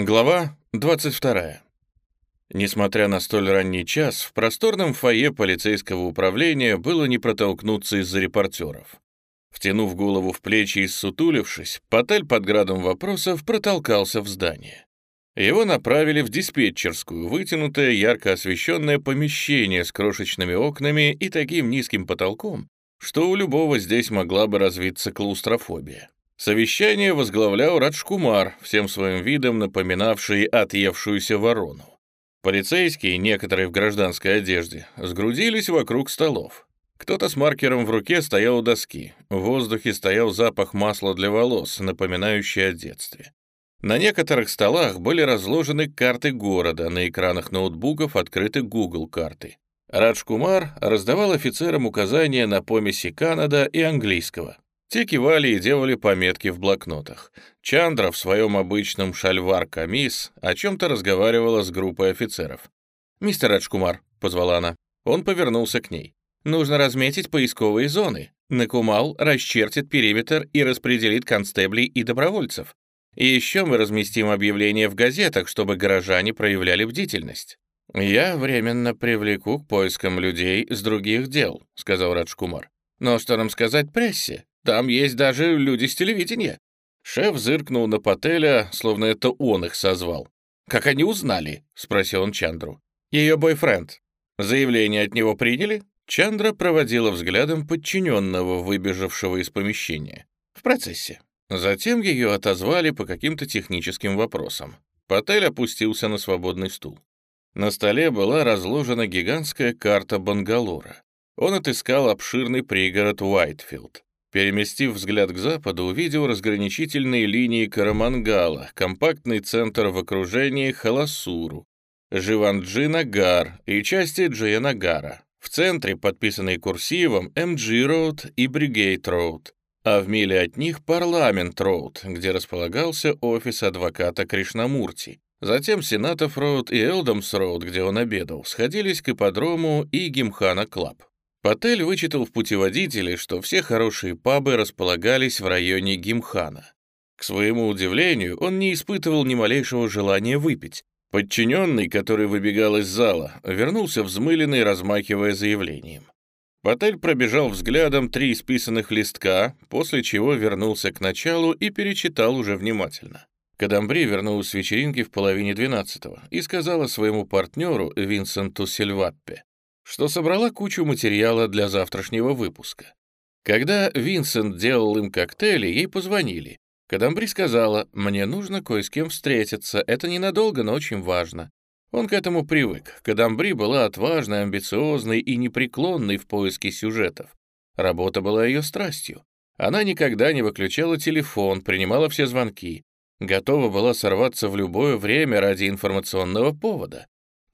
Глава 22. Несмотря на столь ранний час, в просторном фойе полицейского управления было не протолкнуться из-за репортеров. Втянув голову в плечи и ссутулившись, Патель под градом вопросов протолкался в здание. Его направили в диспетчерскую, вытянутое, ярко освещенное помещение с крошечными окнами и таким низким потолком, что у любого здесь могла бы развиться клаустрофобия. Совещание возглавлял Раджкумар, всем своим видом напоминавший отъевшуюся ворону. Полицейские, некоторые в гражданской одежде, сгрудились вокруг столов. Кто-то с маркером в руке стоял у доски. В воздухе стоял запах масла для волос, напоминающий о детстве. На некоторых столах были разложены карты города, на экранах ноутбуков открыты Google карты. Радж Кумар раздавал офицерам указания на помеси Канада и английского. Те кивали и делали пометки в блокнотах. Чандра в своем обычном шальвар-камис о чем-то разговаривала с группой офицеров. «Мистер Раджкумар», — позвала она. Он повернулся к ней. «Нужно разметить поисковые зоны. Накумал расчертит периметр и распределит констеблей и добровольцев. И еще мы разместим объявления в газетах, чтобы горожане проявляли бдительность». «Я временно привлеку к поискам людей с других дел», — сказал Раджкумар. «Но что нам сказать прессе? Там есть даже люди с телевидения». Шеф зыркнул на Пателя, словно это он их созвал. «Как они узнали?» — спросил он Чандру. «Ее бойфренд. Заявление от него приняли?» Чандра проводила взглядом подчиненного, выбежавшего из помещения. «В процессе». Затем ее отозвали по каким-то техническим вопросам. Патель опустился на свободный стул. На столе была разложена гигантская карта Бангалора. Он отыскал обширный пригород Уайтфилд. Переместив взгляд к западу, увидел разграничительные линии Корамангала, компактный центр в окружении Халасуру, Живанджи-Нагар и части Джия-Нагара. В центре, подписанный курсивом, МГ-Роуд и Бригейд-Роуд, а в миле от них Парламент-Роуд, где располагался офис адвоката Кришнамурти. Затем Сенатов-Роуд и Элдамс-Роуд, где он обедал, сходились к ипподрому и Гимхана-Клаб. Патель вычитал в путеводителе, что все хорошие пабы располагались в районе Гимхана. К своему удивлению, он не испытывал ни малейшего желания выпить. Подчиненный, который выбегал из зала, вернулся взмыленный, размахивая заявлением. Патель пробежал взглядом три исписанных листка, после чего вернулся к началу и перечитал уже внимательно. Кадамбри вернулась с вечеринки в половине двенадцатого и сказала своему партнеру Винсенту Сильваппе, что собрала кучу материала для завтрашнего выпуска. Когда Винсент делал им коктейли, ей позвонили. Кадамбри сказала, «Мне нужно кое с кем встретиться, это ненадолго, но очень важно». Он к этому привык. Кадамбри была отважной, амбициозной и непреклонной в поиске сюжетов. Работа была ее страстью. Она никогда не выключала телефон, принимала все звонки. Готова была сорваться в любое время ради информационного повода.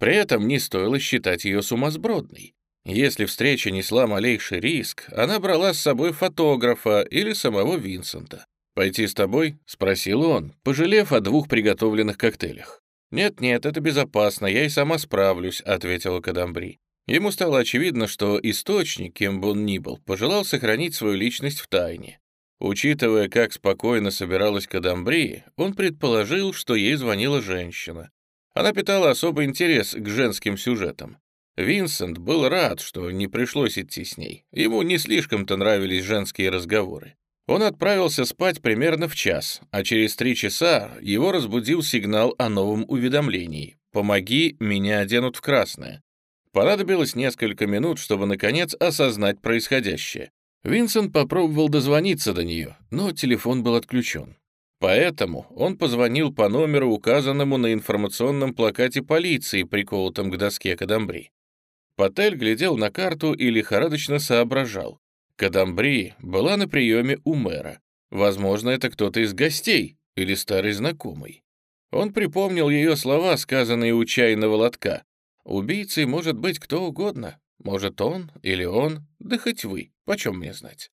При этом не стоило считать ее сумасбродной. Если встреча несла малейший риск, она брала с собой фотографа или самого Винсента. «Пойти с тобой?» — спросил он, пожалев о двух приготовленных коктейлях. «Нет-нет, это безопасно, я и сама справлюсь», — ответила Кадамбри. Ему стало очевидно, что источник, кем бы он ни был, пожелал сохранить свою личность в тайне. Учитывая, как спокойно собиралась Кадамбри, он предположил, что ей звонила женщина. Она питала особый интерес к женским сюжетам. Винсент был рад, что не пришлось идти с ней. Ему не слишком-то нравились женские разговоры. Он отправился спать примерно в час, а через три часа его разбудил сигнал о новом уведомлении. «Помоги, меня оденут в красное». Понадобилось несколько минут, чтобы, наконец, осознать происходящее. Винсент попробовал дозвониться до нее, но телефон был отключен. Поэтому он позвонил по номеру, указанному на информационном плакате полиции, приколотом к доске Кадамбри. Патель глядел на карту и лихорадочно соображал. Кадамбри была на приеме у мэра. Возможно, это кто-то из гостей или старый знакомый. Он припомнил ее слова, сказанные у чайного лотка. «Убийцей может быть кто угодно. Может, он или он, да хоть вы, почем мне знать».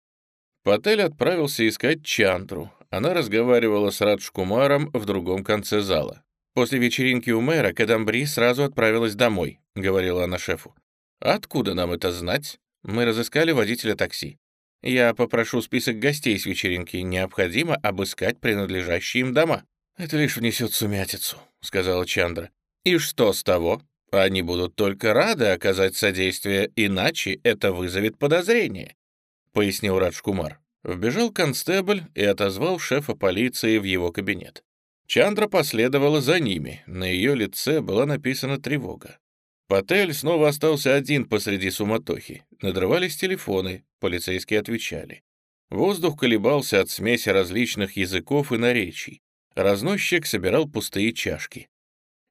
Патель отправился искать Чандру, она разговаривала с Раджкумаром в другом конце зала. «После вечеринки у мэра Кадамбри сразу отправилась домой», — говорила она шефу. «Откуда нам это знать? Мы разыскали водителя такси. Я попрошу список гостей с вечеринки. Необходимо обыскать принадлежащие им дома». «Это лишь внесет сумятицу», — сказала Чандра. «И что с того? Они будут только рады оказать содействие, иначе это вызовет подозрение», — пояснил Раджкумар. Вбежал констебль и отозвал шефа полиции в его кабинет. Чандра последовала за ними, на ее лице была написана тревога. Патель снова остался один посреди суматохи. Надрывались телефоны, полицейские отвечали. Воздух колебался от смеси различных языков и наречий. Разносчик собирал пустые чашки.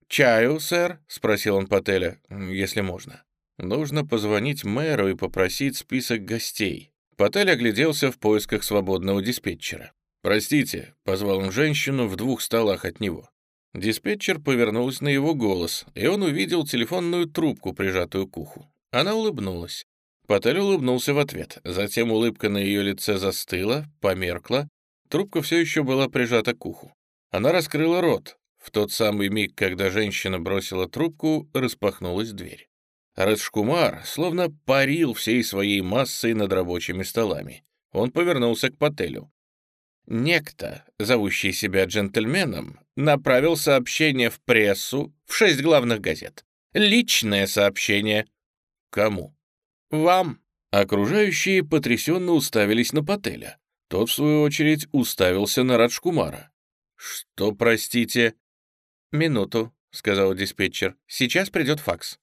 «Чаю, сэр?» — спросил он Пателя, если можно. «Нужно позвонить мэру и попросить список гостей». Патель огляделся в поисках свободного диспетчера. «Простите», — позвал он женщину в двух столах от него. Диспетчер повернулась на его голос, и он увидел телефонную трубку, прижатую к уху. Она улыбнулась. Патель улыбнулся в ответ. Затем улыбка на ее лице застыла, померкла. Трубка все еще была прижата к уху. Она раскрыла рот. В тот самый миг, когда женщина бросила трубку, распахнулась дверь. Раджкумар словно парил всей своей массой над рабочими столами. Он повернулся к Пателю. Некто, зовущий себя джентльменом, направил сообщение в прессу в шесть главных газет. Личное сообщение. Кому? Вам. Окружающие потрясенно уставились на Пателя. Тот, в свою очередь, уставился на Раджкумара. «Что, простите?» «Минуту», — сказал диспетчер. «Сейчас придет факс».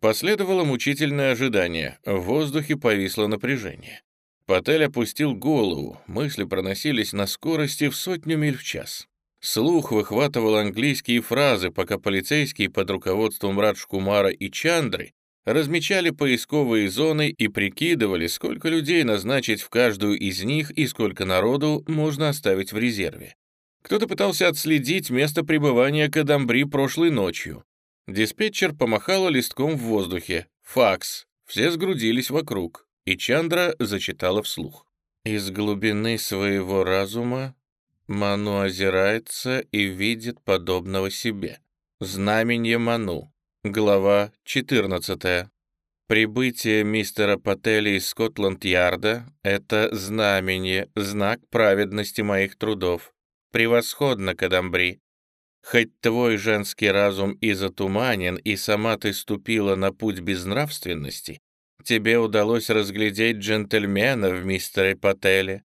Последовало мучительное ожидание. В воздухе повисло напряжение. Патель опустил голову, мысли проносились на скорости в сотню миль в час. Слух выхватывал английские фразы, пока полицейские под руководством Раджкумара и Чандры размечали поисковые зоны и прикидывали, сколько людей назначить в каждую из них и сколько народу можно оставить в резерве. Кто-то пытался отследить место пребывания Кадамбри прошлой ночью. Диспетчер помахала листком в воздухе. Факс. Все сгрудились вокруг и Чандра зачитала вслух. «Из глубины своего разума Ману озирается и видит подобного себе. Знаменье Ману. Глава 14. Прибытие мистера Паттели из Скотланд-Ярда — это знамение, знак праведности моих трудов. Превосходно, Кадамбри. Хоть твой женский разум и затуманен, и сама ты ступила на путь безнравственности, Тебе удалось разглядеть джентльмена в мистере Пателе.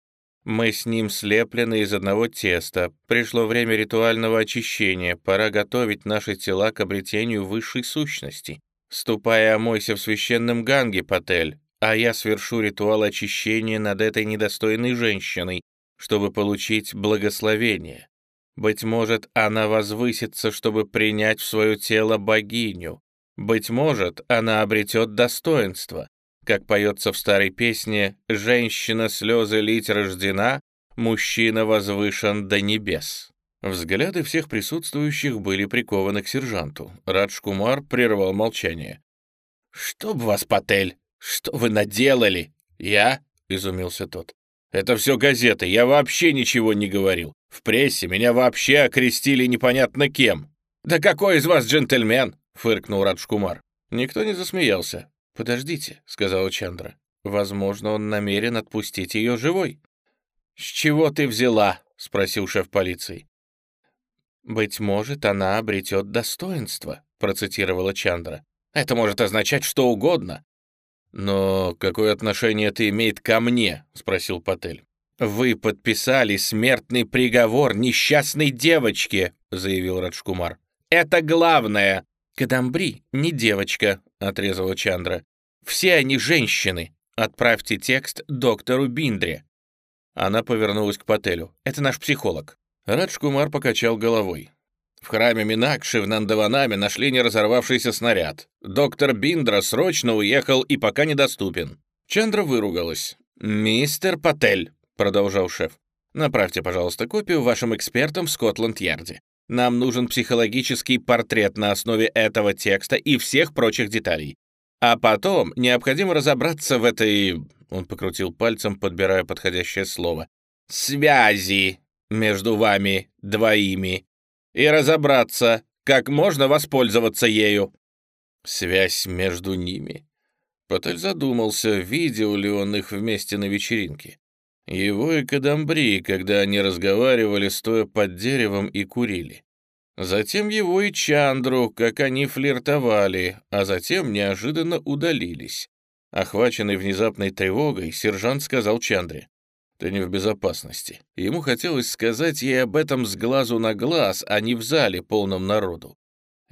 Мы с ним слеплены из одного теста. Пришло время ритуального очищения. Пора готовить наши тела к обретению высшей сущности. Ступай омойся в священном ганге, Патель, а я свершу ритуал очищения над этой недостойной женщиной, чтобы получить благословение. Быть может, она возвысится, чтобы принять в свое тело богиню. Быть может, она обретет достоинство. Как поется в старой песне «Женщина слезы лить рождена, мужчина возвышен до небес». Взгляды всех присутствующих были прикованы к сержанту. Радж Кумар прервал молчание. «Чтоб вас, Патель! Что вы наделали?» «Я?» — изумился тот. «Это все газеты, я вообще ничего не говорил. В прессе меня вообще окрестили непонятно кем. Да какой из вас джентльмен? — фыркнул Раджкумар. Никто не засмеялся. «Подождите», — сказала Чандра. «Возможно, он намерен отпустить ее живой». «С чего ты взяла?» — спросил шеф полиции. «Быть может, она обретет достоинство», — процитировала Чандра. «Это может означать что угодно». «Но какое отношение это имеет ко мне?» — спросил Патель. «Вы подписали смертный приговор несчастной девочке», — заявил Раджкумар. «Это главное!» «Кадамбри не девочка», — отрезала Чандра. «Все они женщины. Отправьте текст доктору Биндре». Она повернулась к Пателю. «Это наш психолог». Радж Кумар покачал головой. В храме Минакши в Нандаванаме нашли не разорвавшийся снаряд. Доктор Биндра срочно уехал и пока недоступен. Чандра выругалась. «Мистер Патель», — продолжал шеф, — «направьте, пожалуйста, копию вашим экспертам в Скотланд-Ярде. Нам нужен психологический портрет на основе этого текста и всех прочих деталей. А потом необходимо разобраться в этой...» Он покрутил пальцем, подбирая подходящее слово. «Связи между вами двоими. И разобраться, как можно воспользоваться ею». «Связь между ними?» Потель задумался, видел ли он их вместе на вечеринке. Его и Кадамбри, когда они разговаривали, стоя под деревом и курили. Затем его и Чандру, как они флиртовали, а затем неожиданно удалились. Охваченный внезапной тревогой, сержант сказал Чандре. «Ты не в безопасности». Ему хотелось сказать ей об этом с глазу на глаз, а не в зале, полном народу.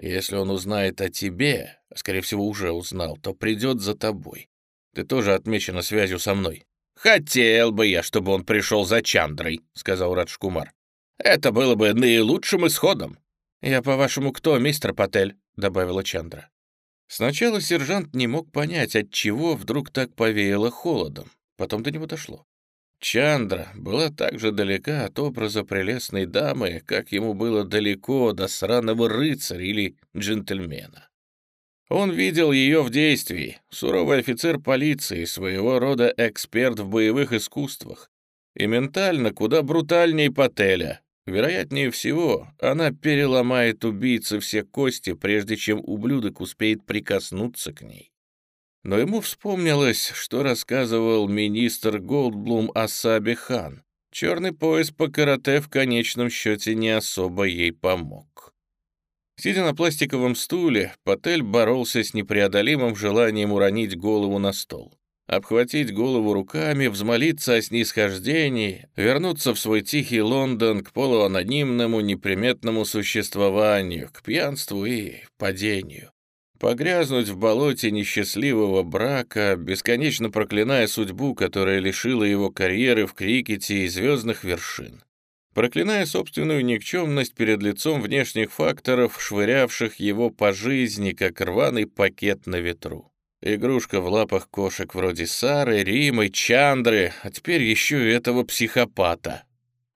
«Если он узнает о тебе, скорее всего, уже узнал, то придет за тобой. Ты тоже отмечена связью со мной». «Хотел бы я, чтобы он пришел за Чандрой», — сказал Раджкумар. «Это было бы наилучшим исходом». «Я, по-вашему, кто, мистер Патель?» — добавила Чандра. Сначала сержант не мог понять, от чего вдруг так повеяло холодом. Потом до него дошло. Чандра была так же далека от образа прелестной дамы, как ему было далеко до сраного рыцаря или джентльмена. Он видел ее в действии, суровый офицер полиции, своего рода эксперт в боевых искусствах, и ментально куда брутальней Пателя, Вероятнее всего, она переломает убийце все кости, прежде чем ублюдок успеет прикоснуться к ней. Но ему вспомнилось, что рассказывал министр Голдблум о Сабе Хан. Черный пояс по карате в конечном счете не особо ей помог. Сидя на пластиковом стуле, Патель боролся с непреодолимым желанием уронить голову на стол обхватить голову руками, взмолиться о снисхождении, вернуться в свой тихий Лондон к полуанонимному неприметному существованию, к пьянству и падению. Погрязнуть в болоте несчастливого брака, бесконечно проклиная судьбу, которая лишила его карьеры в крикете и звездных вершин. Проклиная собственную никчемность перед лицом внешних факторов, швырявших его по жизни, как рваный пакет на ветру. Игрушка в лапах кошек вроде Сары, Римы, Чандры, а теперь еще и этого психопата.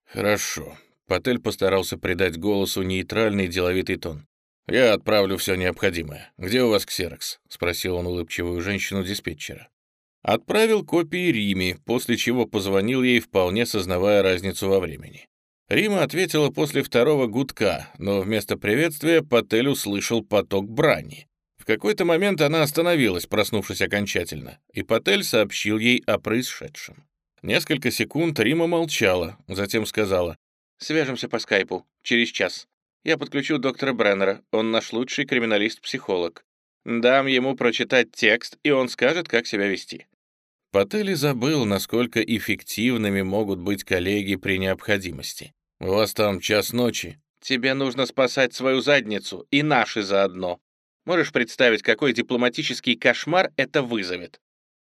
Хорошо. Патель постарался придать голосу нейтральный деловитый тон. «Я отправлю все необходимое. Где у вас ксерокс?» — спросил он улыбчивую женщину-диспетчера. Отправил копии Риме, после чего позвонил ей, вполне сознавая разницу во времени. Рима ответила после второго гудка, но вместо приветствия Патель услышал поток брани. В какой-то момент она остановилась, проснувшись окончательно, и Патель сообщил ей о происшедшем. Несколько секунд Рима молчала, затем сказала, «Свяжемся по скайпу. Через час. Я подключу доктора Бреннера, он наш лучший криминалист-психолог. Дам ему прочитать текст, и он скажет, как себя вести». Патель забыл, насколько эффективными могут быть коллеги при необходимости. «У вас там час ночи. Тебе нужно спасать свою задницу, и наши заодно. Можешь представить, какой дипломатический кошмар это вызовет?»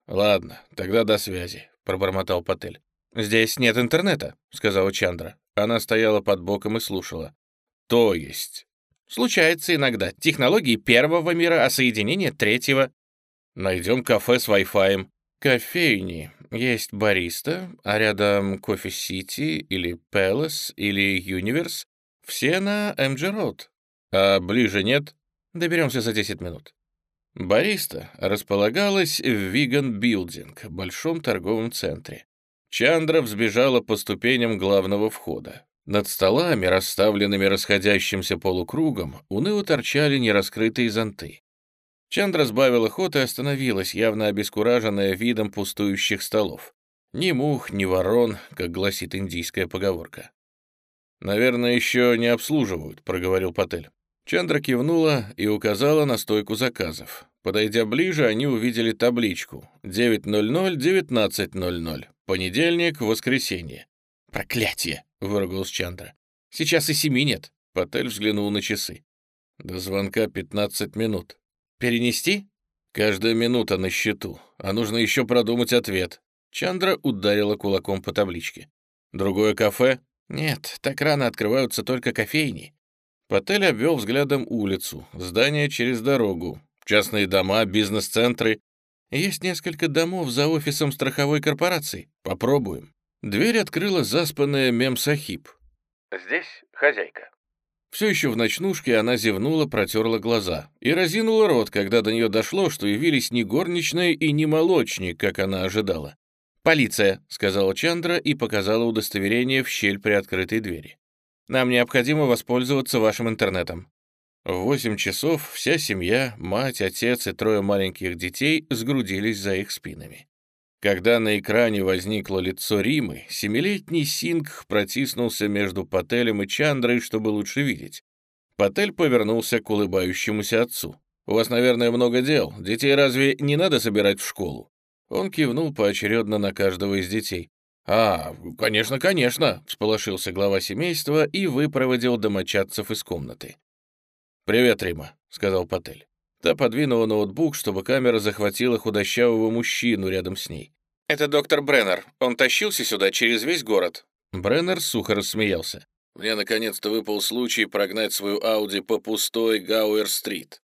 «Ладно, тогда до связи», — пробормотал Патель. «Здесь нет интернета», — сказала Чандра. Она стояла под боком и слушала. «То есть?» «Случается иногда. Технологии первого мира, а соединение третьего». «Найдем кафе с Wi-Fi». «Кофейни. Есть бариста, а рядом Кофе-Сити или Пэлас или Юниверс. Все на MG Road. А ближе нет?» Доберемся за 10 минут. Бариста располагалась в Виган Билдинг, большом торговом центре. Чандра взбежала по ступеням главного входа. Над столами, расставленными расходящимся полукругом, уныло торчали нераскрытые зонты. Чандра сбавила ход и остановилась, явно обескураженная видом пустующих столов. Ни мух, ни ворон, как гласит индийская поговорка. «Наверное, еще не обслуживают», — проговорил Патель. Чандра кивнула и указала на стойку заказов. Подойдя ближе, они увидели табличку 9.00-19.00. Понедельник, воскресенье. «Проклятие!» — выругался Чандра. «Сейчас и семи нет». Патель взглянул на часы. До звонка 15 минут. «Перенести?» «Каждая минута на счету, а нужно еще продумать ответ». Чандра ударила кулаком по табличке. «Другое кафе?» «Нет, так рано открываются только кофейни. Патель обвел взглядом улицу, здания через дорогу, частные дома, бизнес-центры. Есть несколько домов за офисом страховой корпорации. Попробуем. Дверь открыла заспанная мем-сахиб. «Здесь хозяйка». Все еще в ночнушке она зевнула, протерла глаза и разинула рот, когда до нее дошло, что явились не горничная и не молочник, как она ожидала. «Полиция», — сказала Чандра и показала удостоверение в щель при открытой двери. Нам необходимо воспользоваться вашим интернетом». В восемь часов вся семья, мать, отец и трое маленьких детей сгрудились за их спинами. Когда на экране возникло лицо Римы, семилетний Сингх протиснулся между Пателем и Чандрой, чтобы лучше видеть. Патель повернулся к улыбающемуся отцу. «У вас, наверное, много дел. Детей разве не надо собирать в школу?» Он кивнул поочередно на каждого из детей. «А, конечно, конечно», — всполошился глава семейства и выпроводил домочадцев из комнаты. «Привет, Рима», — сказал Патель. Та подвинула ноутбук, чтобы камера захватила худощавого мужчину рядом с ней. «Это доктор Бреннер. Он тащился сюда через весь город». Бреннер сухо рассмеялся. «Мне наконец-то выпал случай прогнать свою Ауди по пустой Гауэр-стрит».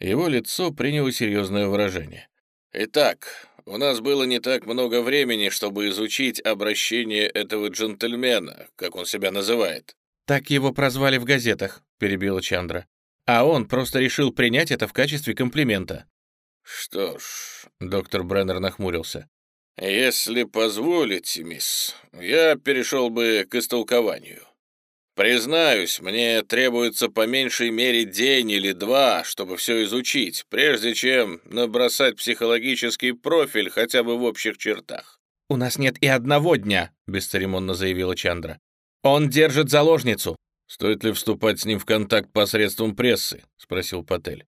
Его лицо приняло серьезное выражение. «Итак, у нас было не так много времени, чтобы изучить обращение этого джентльмена, как он себя называет». «Так его прозвали в газетах», — перебила Чандра. А он просто решил принять это в качестве комплимента. «Что ж», — доктор Бреннер нахмурился, «если позволите, мисс, я перешел бы к истолкованию. Признаюсь, мне требуется по меньшей мере день или два, чтобы все изучить, прежде чем набросать психологический профиль хотя бы в общих чертах». «У нас нет и одного дня», — бесцеремонно заявила Чандра. «Он держит заложницу. «Стоит ли вступать с ним в контакт посредством прессы?» — спросил Патель.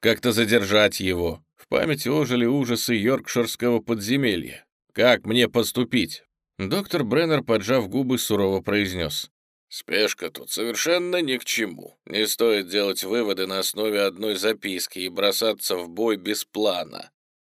«Как-то задержать его. В памяти ожили ужасы йоркширского подземелья. Как мне поступить?» Доктор Бреннер, поджав губы, сурово произнес. «Спешка тут совершенно ни к чему. Не стоит делать выводы на основе одной записки и бросаться в бой без плана».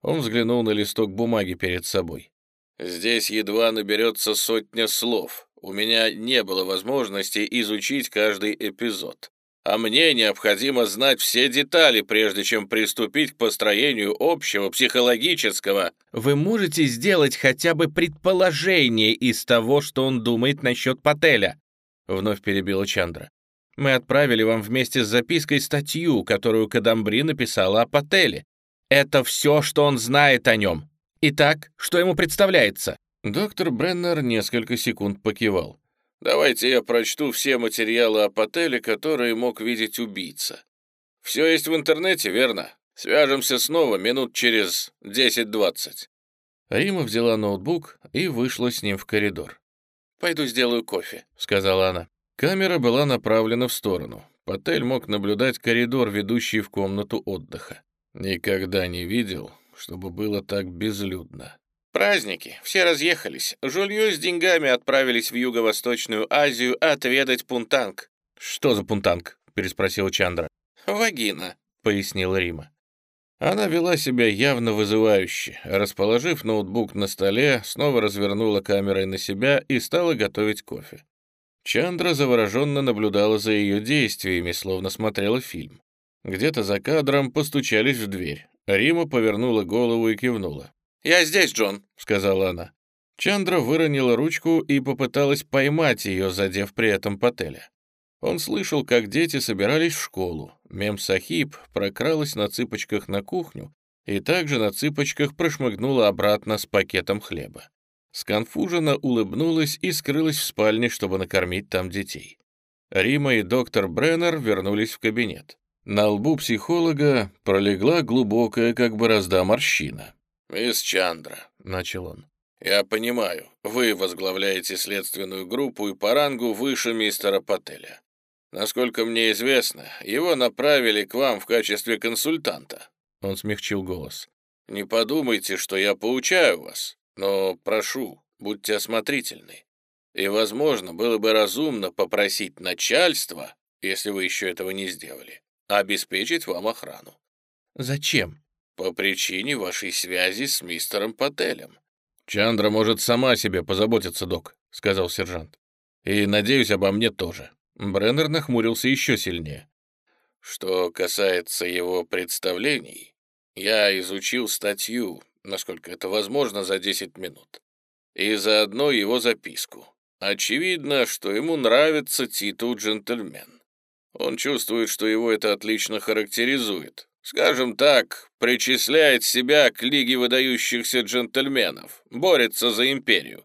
Он взглянул на листок бумаги перед собой. «Здесь едва наберется сотня слов. У меня не было возможности изучить каждый эпизод. А мне необходимо знать все детали, прежде чем приступить к построению общего психологического. Вы можете сделать хотя бы предположение из того, что он думает насчет Пателя? Вновь перебила Чандра. Мы отправили вам вместе с запиской статью, которую Кадамбри написала о Пателе. Это все, что он знает о нем. Итак, что ему представляется? Доктор Бреннер несколько секунд покивал. «Давайте я прочту все материалы о Пателе, которые мог видеть убийца. Все есть в интернете, верно? Свяжемся снова минут через 10-20». Рима взяла ноутбук и вышла с ним в коридор. «Пойду сделаю кофе», — сказала она. Камера была направлена в сторону. Патель мог наблюдать коридор, ведущий в комнату отдыха. Никогда не видел, чтобы было так безлюдно. Праздники. Все разъехались. Жульё с деньгами отправились в Юго-Восточную Азию отведать пунтанг. «Что за пунтанг?» — переспросил Чандра. «Вагина», — пояснила Рима. Она вела себя явно вызывающе. Расположив ноутбук на столе, снова развернула камерой на себя и стала готовить кофе. Чандра завороженно наблюдала за ее действиями, словно смотрела фильм. Где-то за кадром постучались в дверь. Рима повернула голову и кивнула. «Я здесь, Джон», — сказала она. Чандра выронила ручку и попыталась поймать ее, задев при этом Пателя. Он слышал, как дети собирались в школу. Мем-сахиб прокралась на цыпочках на кухню и также на цыпочках прошмыгнула обратно с пакетом хлеба. Сконфуженно улыбнулась и скрылась в спальне, чтобы накормить там детей. Рима и доктор Бреннер вернулись в кабинет. На лбу психолога пролегла глубокая, как борозда, морщина. «Мисс Чандра», — начал он, — «я понимаю, вы возглавляете следственную группу и по рангу выше мистера Пателя. Насколько мне известно, его направили к вам в качестве консультанта». Он смягчил голос. «Не подумайте, что я поучаю вас, но прошу, будьте осмотрительны. И, возможно, было бы разумно попросить начальство, если вы еще этого не сделали, обеспечить вам охрану». «Зачем?» «По причине вашей связи с мистером Пателем». «Чандра может сама себе позаботиться, док», — сказал сержант. «И, надеюсь, обо мне тоже». Бреннер нахмурился еще сильнее. «Что касается его представлений, я изучил статью, насколько это возможно, за 10 минут, и заодно его записку. Очевидно, что ему нравится титул джентльмен. Он чувствует, что его это отлично характеризует, скажем так, причисляет себя к лиге выдающихся джентльменов, борется за империю.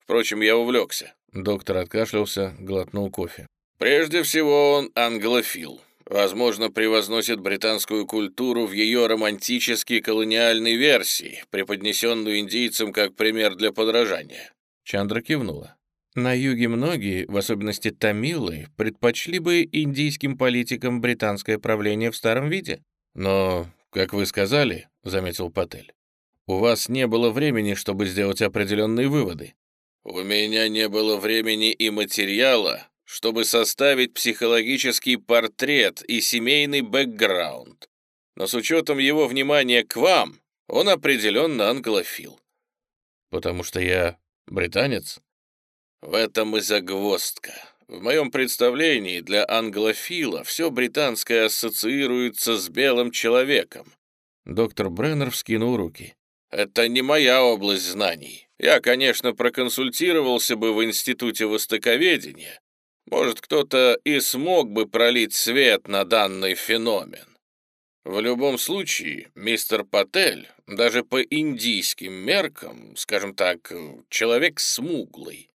Впрочем, я увлекся. Доктор откашлялся, глотнул кофе. Прежде всего, он англофил. Возможно, превозносит британскую культуру в ее романтической колониальной версии, преподнесенную индийцам как пример для подражания. Чандра кивнула. На юге многие, в особенности тамилы, предпочли бы индийским политикам британское правление в старом виде. Но, как вы сказали, — заметил Патель, — у вас не было времени, чтобы сделать определенные выводы. У меня не было времени и материала, чтобы составить психологический портрет и семейный бэкграунд. Но с учетом его внимания к вам, он определенно англофил. Потому что я британец? В этом и загвоздка. В моем представлении для англофила все британское ассоциируется с белым человеком. Доктор Бреннер вскинул руки. Это не моя область знаний. Я, конечно, проконсультировался бы в Институте Востоковедения. Может, кто-то и смог бы пролить свет на данный феномен. В любом случае, мистер Патель, даже по индийским меркам, скажем так, человек смуглый.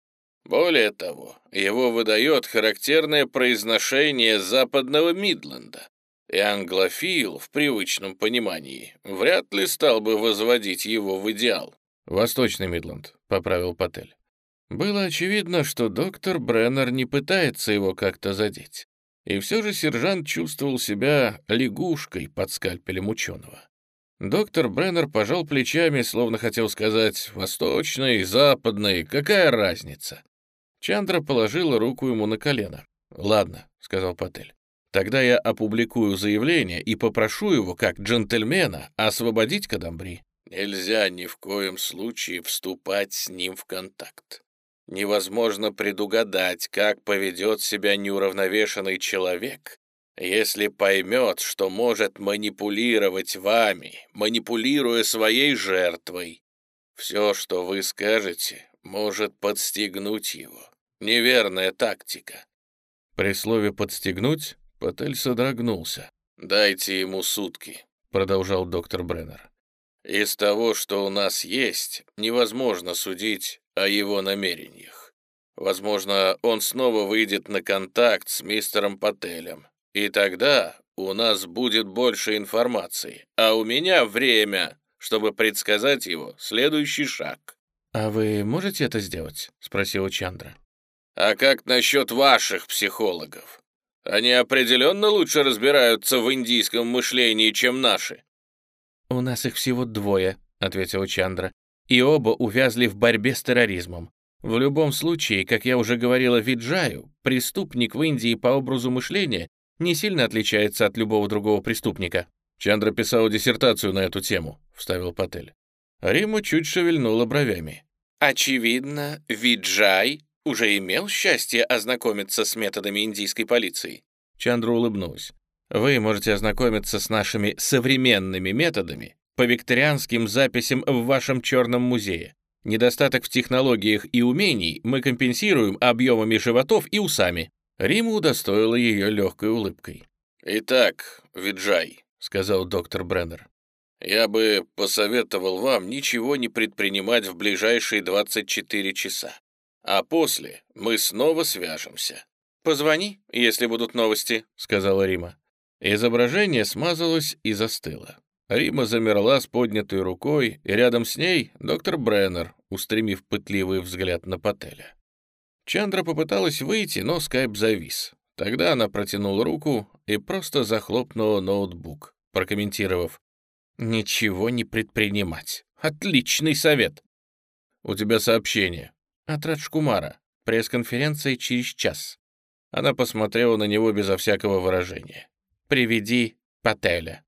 Более того, его выдает характерное произношение западного Мидленда, и англофил в привычном понимании вряд ли стал бы возводить его в идеал. «Восточный Мидленд», — поправил Патель. Было очевидно, что доктор Бреннер не пытается его как-то задеть. И все же сержант чувствовал себя лягушкой под скальпелем ученого. Доктор Бреннер пожал плечами, словно хотел сказать «восточный, западный, какая разница?». Чандра положила руку ему на колено. «Ладно», — сказал Патель. «Тогда я опубликую заявление и попрошу его, как джентльмена, освободить Кадамбри». «Нельзя ни в коем случае вступать с ним в контакт. Невозможно предугадать, как поведет себя неуравновешенный человек, если поймет, что может манипулировать вами, манипулируя своей жертвой. Все, что вы скажете, может подстегнуть его. Неверная тактика. При слове «подстегнуть» Патель содрогнулся. «Дайте ему сутки», — продолжал доктор Бреннер. «Из того, что у нас есть, невозможно судить о его намерениях. Возможно, он снова выйдет на контакт с мистером Пателем, и тогда у нас будет больше информации, а у меня время, чтобы предсказать его следующий шаг». «А вы можете это сделать?» — спросила Чандра. «А как насчет ваших психологов? Они определенно лучше разбираются в индийском мышлении, чем наши». «У нас их всего двое», — ответила Чандра и оба увязли в борьбе с терроризмом. В любом случае, как я уже говорила Виджаю, преступник в Индии по образу мышления не сильно отличается от любого другого преступника. Чандра писал диссертацию на эту тему, вставил Патель. Рима чуть шевельнула бровями. Очевидно, Виджай уже имел счастье ознакомиться с методами индийской полиции. Чандра улыбнулась. Вы можете ознакомиться с нашими современными методами по викторианским записям в вашем черном музее. Недостаток в технологиях и умений мы компенсируем объемами животов и усами». Рима удостоила ее легкой улыбкой. «Итак, Виджай», — сказал доктор Бреннер, «я бы посоветовал вам ничего не предпринимать в ближайшие 24 часа. А после мы снова свяжемся». «Позвони, если будут новости», — сказала Рима. Изображение смазалось и застыло. Рима замерла с поднятой рукой, и рядом с ней доктор Бреннер, устремив пытливый взгляд на Пателя. Чандра попыталась выйти, но скайп завис. Тогда она протянула руку и просто захлопнула ноутбук, прокомментировав «Ничего не предпринимать. Отличный совет!» «У тебя сообщение. От Раджкумара. Пресс-конференция через час». Она посмотрела на него безо всякого выражения. «Приведи Пателя».